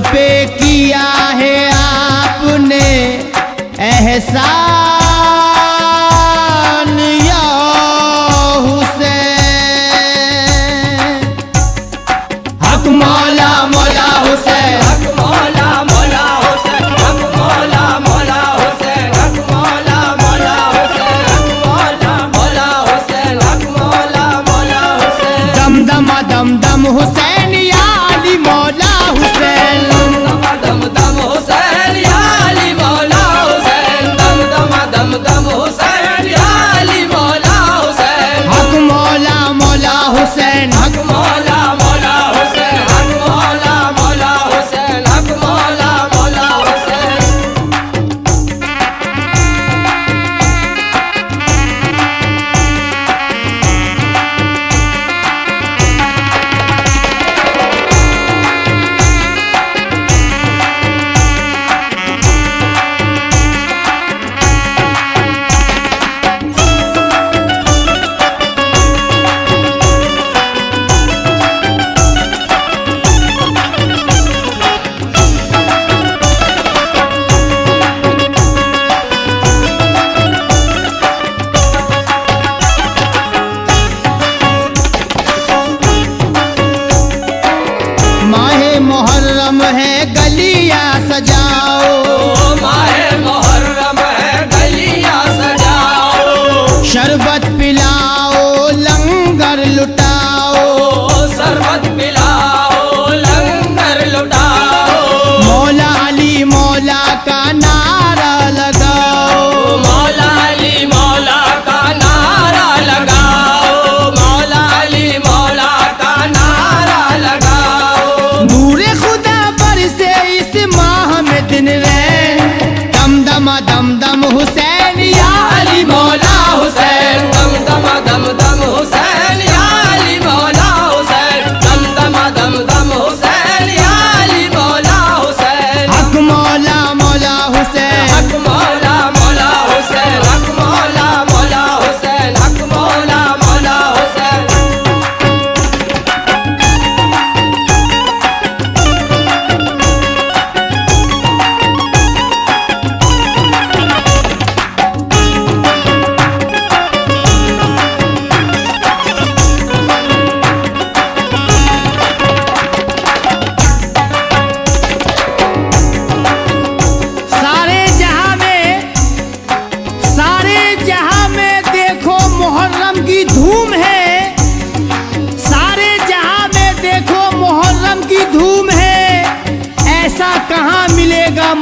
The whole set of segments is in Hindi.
पे किया है आपने एहसास।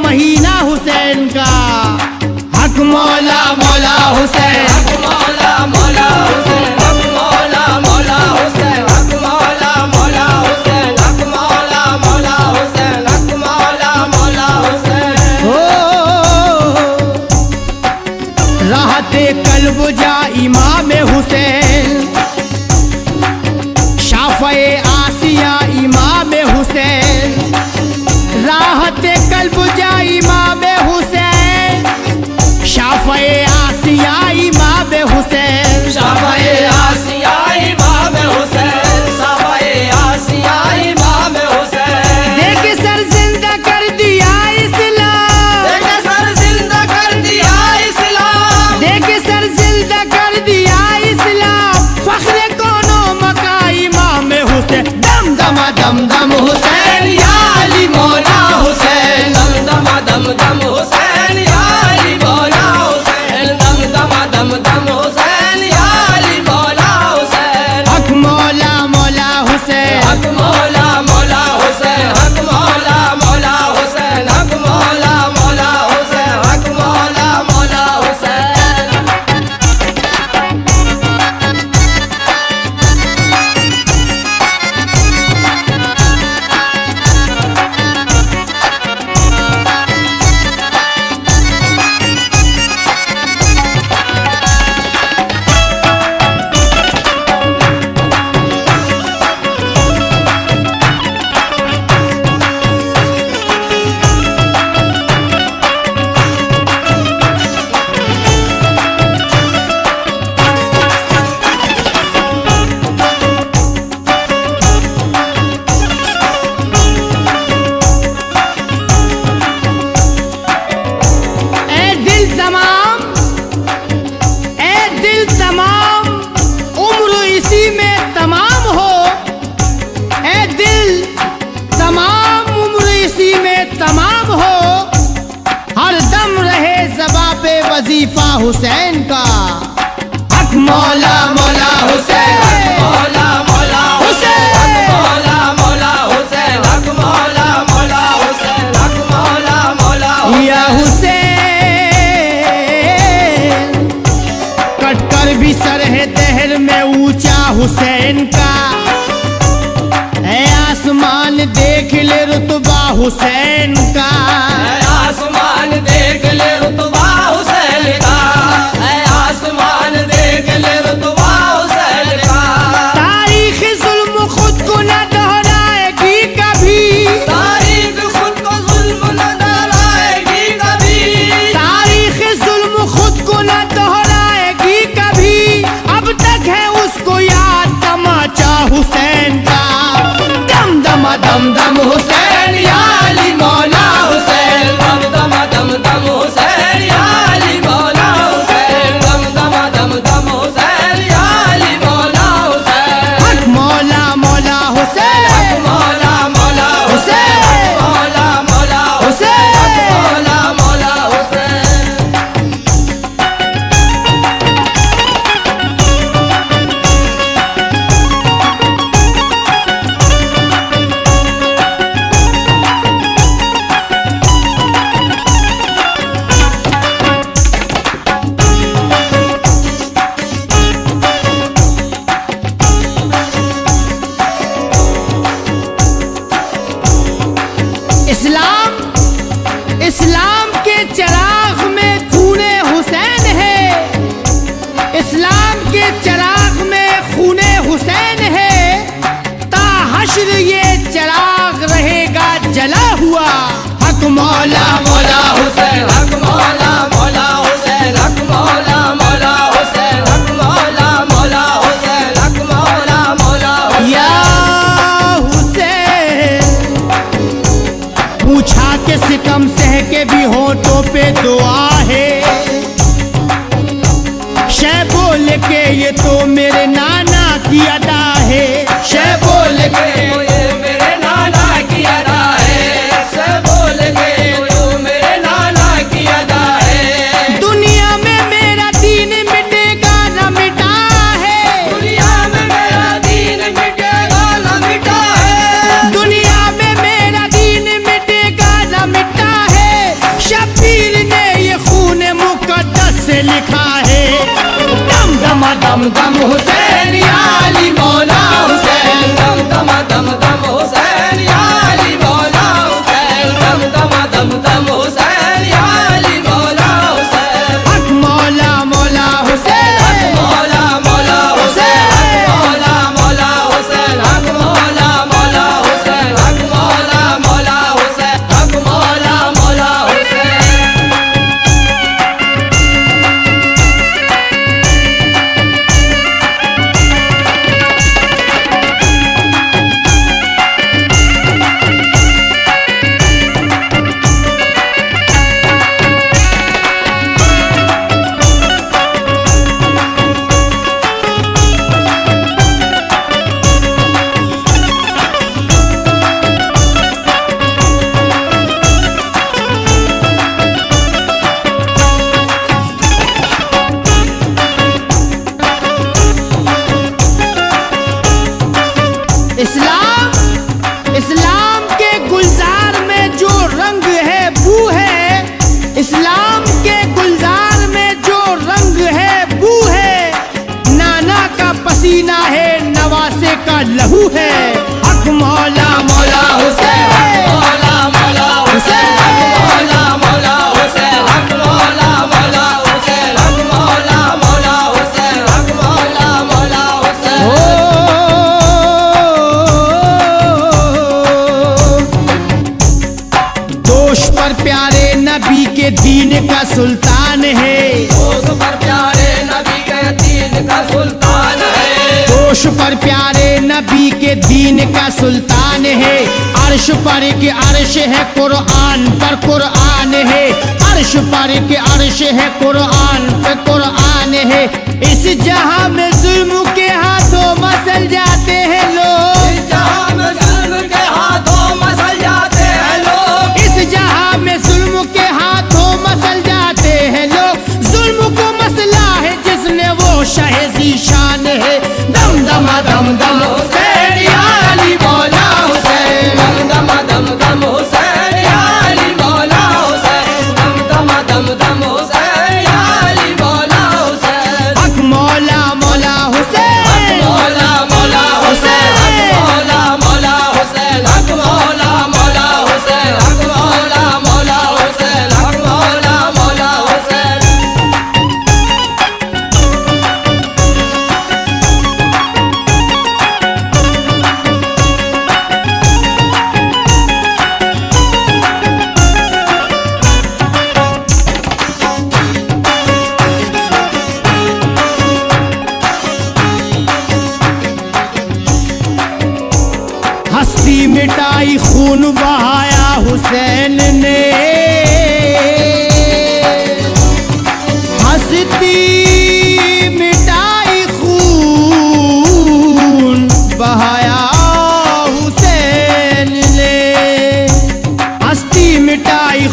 महीना हुसैन का। हक मौला मौला हुसैन। हक मौला मौला हुसैन। हक मौला मौला हुसैन। हक मौला मौला हुसैन। हक मौला मौला हुसैन। मौला मौला हुसैन। हो। कलबुजा इमाम हुसैन। आसिया इमाम हुसैन। দমদম तमाम हो, हर दम रहे जबा पे वजीफा हुसैन का। हक मौला मौला हुसैन मौला मौला हुसैन मौला मौला मौला हुसैन मौला मौला हुसैन। है में ऊँचा हुसैन का। आसमान देख ले रुतबा हुसैन का। आसमान देख ले रुतबा हुसैन का। आसमान देख ले रुतबा हुसैन का। तारीख जुल्म खुद को न दोहराएगी कभी। तारीख खुद को जुल्म न दोहराएगी कभी। तारीख जुल्म खुद को न दोहराएगी कभी। अब तक है उसको याद तमाचा हुसैन का। दम दम दम दम हुसैन इस्लाम इस्लाम के चराग में खूने हुसैन है। इस्लाम के चराग में खूने हुसैन है। ताहशर ये चराग रहेगा जला हुआ। हक मौला मौला हुसैन, हक मौला पे दुआ का लहू है दीन का सुल्तान है। अर्श पर के अर्श है कुरान पर कुरान है। अर्श पर के अर्श है कुरान पर कुरान है। इस जहाँ में जुल्म के हाथों मसल जाते हैं।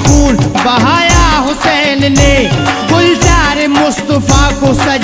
खून बहाया हुसैन ने गुलजार मुस्तफ़ा को सज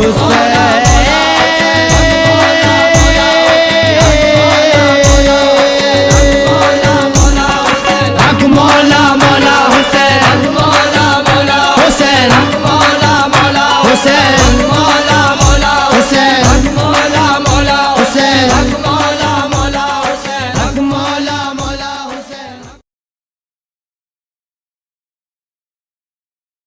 무서